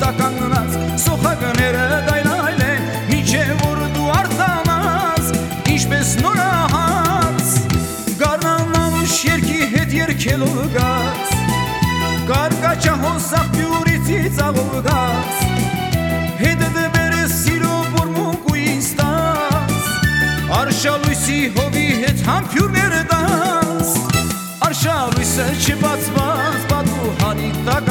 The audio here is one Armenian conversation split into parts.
տականգնած սոխագները դայլայլ են միջև որ դու արտանաս ինչպես նորահաց գառնանանուշ երկի հետ երկելով գաց կարգաչա հոսախ բյուրիցի ծաղով գաց հետը դբերը սիրո որմունք ու ինստաց արշալույսի հովի հետ համպյուրները դաս արշալույսը չբացված honey, the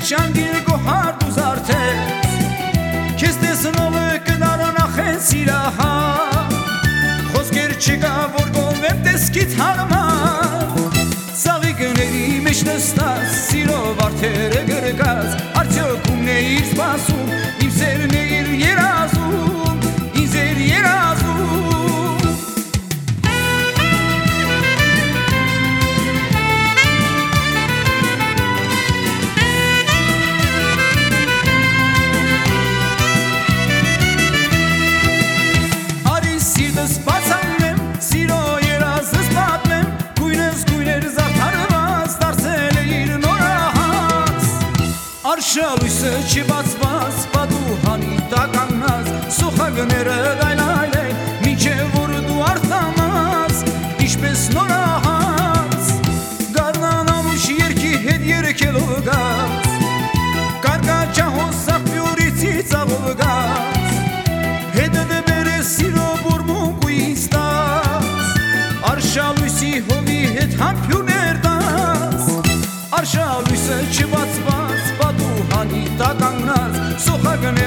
մեջ անգիր գոհար դու զարդեց, Քեզ տեսնողը կդարանախեն սիրահա Խոսքեր չկա, որ գովեմ տեսքիդ հարմար Սաղիկների մեջ նստած, սիրո վարդերը գրգած Արդյոք ումն է իր սպասում, իմ սերն է իր երազում Գույներ զարդարված, դարձել իր նորահաց Արշալույսը չբացված, պատու հանի տականած Սոխագները դայլայլ Հովի հետ համպյուրներ դաց Արշալույսը չբացված պատու հանի տականած Սոխագն